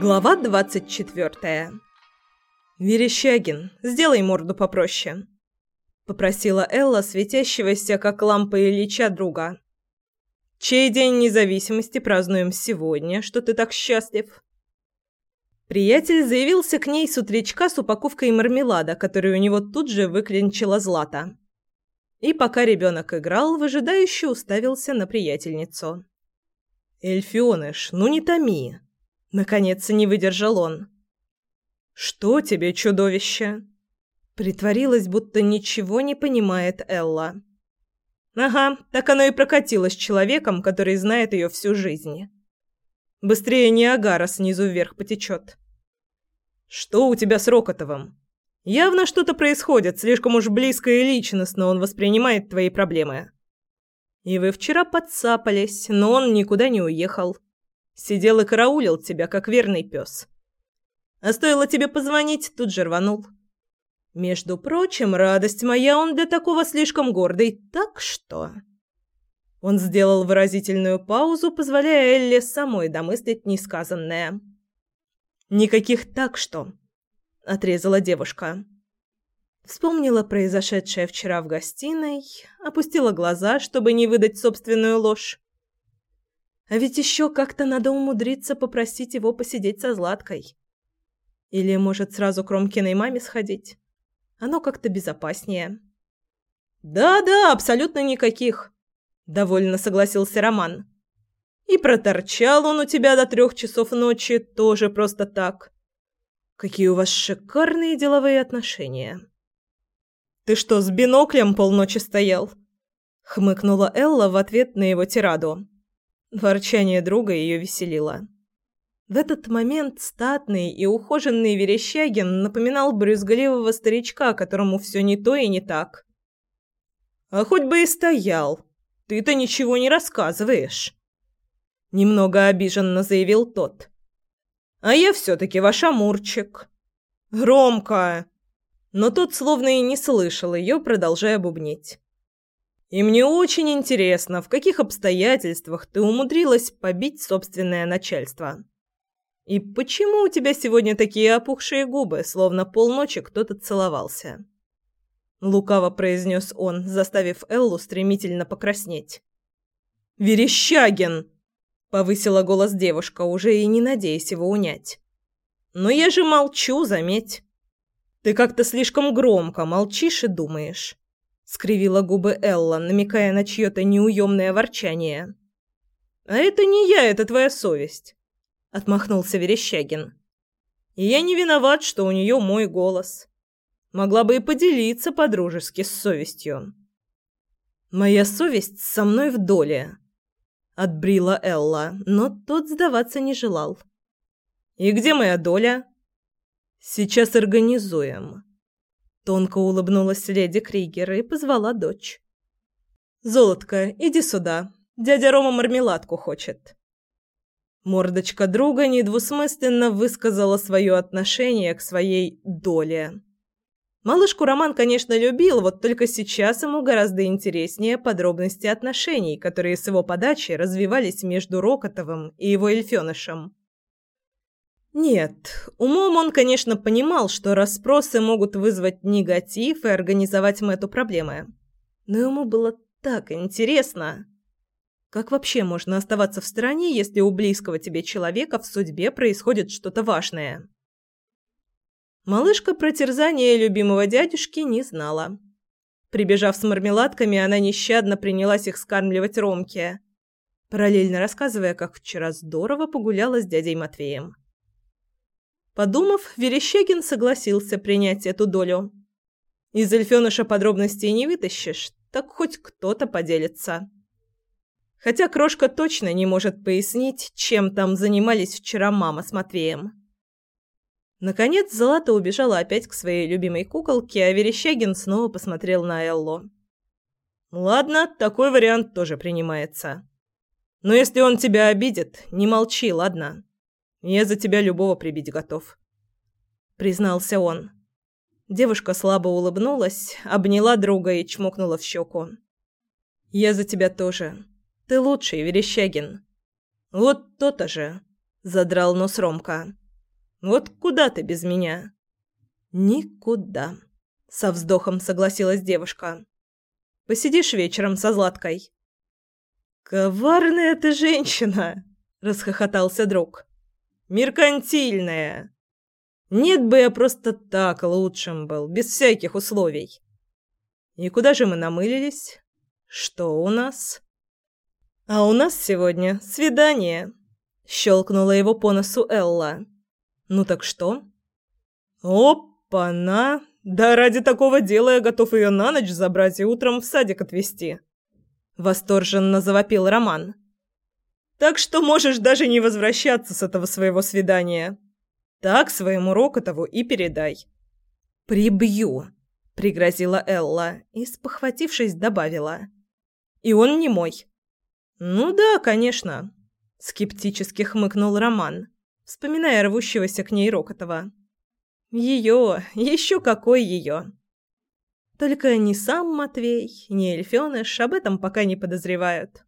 Глава двадцать четвертая. «Верещагин, сделай морду попроще», — попросила Элла, светящегося, как лампа Ильича, друга. «Чей день независимости празднуем сегодня, что ты так счастлив?» Приятель заявился к ней с утречка с упаковкой мармелада, которую у него тут же выклинчила Злата. И пока ребенок играл, выжидающе уставился на приятельницу. «Эльфионыш, ну не томи!» Наконец не выдержал он. «Что тебе, чудовище?» Притворилась, будто ничего не понимает Элла. «Ага, так оно и прокатилось человеком, который знает ее всю жизнь. Быстрее Ниагара снизу вверх потечет». «Что у тебя с Рокотовым? Явно что-то происходит, слишком уж близко и личностно он воспринимает твои проблемы. И вы вчера подцапались, но он никуда не уехал. Сидел и караулил тебя, как верный пес. А стоило тебе позвонить, тут же рванул. Между прочим, радость моя, он для такого слишком гордый, так что...» Он сделал выразительную паузу, позволяя Элле самой домыслить несказанное. «Никаких «так что», — отрезала девушка. Вспомнила произошедшее вчера в гостиной, опустила глаза, чтобы не выдать собственную ложь. А ведь еще как-то надо умудриться попросить его посидеть со Златкой. Или, может, сразу к Ромкиной маме сходить? Оно как-то безопаснее. «Да-да, абсолютно никаких», — довольно согласился Роман. «И проторчал он у тебя до трех часов ночи тоже просто так. Какие у вас шикарные деловые отношения». «Ты что, с биноклем полночи стоял?» — хмыкнула Элла в ответ на его тираду. Ворчание друга ее веселило. В этот момент статный и ухоженный Верещагин напоминал брюзгливого старичка, которому все не то и не так. «А хоть бы и стоял. Ты-то ничего не рассказываешь!» Немного обиженно заявил тот. «А я все-таки ваш амурчик». «Громко!» Но тот словно и не слышал ее, продолжая бубнить. И мне очень интересно, в каких обстоятельствах ты умудрилась побить собственное начальство. И почему у тебя сегодня такие опухшие губы, словно полночи кто-то целовался?» Лукаво произнес он, заставив Эллу стремительно покраснеть. «Верещагин!» — повысила голос девушка, уже и не надеясь его унять. «Но я же молчу, заметь. Ты как-то слишком громко молчишь и думаешь скривила губы Элла, намекая на чьё-то неуемное ворчание. А это не я, это твоя совесть, отмахнулся Верещагин. И я не виноват, что у неё мой голос. Могла бы и поделиться по-дружески с совестью. Моя совесть со мной в доле, отбрила Элла, но тот сдаваться не желал. И где моя доля? Сейчас организуем. Тонко улыбнулась леди Кригер и позвала дочь. «Золотко, иди сюда. Дядя Рома мармеладку хочет». Мордочка друга недвусмысленно высказала свое отношение к своей доле. Малышку Роман, конечно, любил, вот только сейчас ему гораздо интереснее подробности отношений, которые с его подачи развивались между Рокотовым и его эльфёнышем. Нет, умом он, конечно, понимал, что расспросы могут вызвать негатив и организовать Мэтту проблемы. Но ему было так интересно. Как вообще можно оставаться в стороне, если у близкого тебе человека в судьбе происходит что-то важное? Малышка про терзание любимого дядюшки не знала. Прибежав с мармеладками, она нещадно принялась их скармливать Ромке, параллельно рассказывая, как вчера здорово погуляла с дядей Матвеем. Подумав, Верещагин согласился принять эту долю. Из Эльфёныша подробностей не вытащишь, так хоть кто-то поделится. Хотя Крошка точно не может пояснить, чем там занимались вчера мама с Матвеем. Наконец Злата убежала опять к своей любимой куколке, а Верещагин снова посмотрел на Эллу. «Ладно, такой вариант тоже принимается. Но если он тебя обидит, не молчи, ладно?» Я за тебя любого прибить готов», — признался он. Девушка слабо улыбнулась, обняла друга и чмокнула в щеку. «Я за тебя тоже. Ты лучший, Верещагин». «Вот то-то же», — задрал нос Ромка. «Вот куда ты без меня?» «Никуда», — со вздохом согласилась девушка. «Посидишь вечером со Златкой?» «Коварная ты женщина!» — расхохотался друг. «Меркантильная!» Нет бы я просто так лучшим был, без всяких условий. И куда же мы намылились? Что у нас? А у нас сегодня свидание. Щелкнула его по носу Элла. Ну так что? Опа-на! Да ради такого дела я готов ее на ночь забрать и утром в садик отвезти. Восторженно завопил Роман. Так что можешь даже не возвращаться с этого своего свидания. Так своему Рокотову и передай». «Прибью», — пригрозила Элла и, спохватившись, добавила. «И он не мой». «Ну да, конечно», — скептически хмыкнул Роман, вспоминая рвущегося к ней Рокотова. «Ее, еще какой ее!» Только ни сам Матвей, ни Эльфёныш об этом пока не подозревают.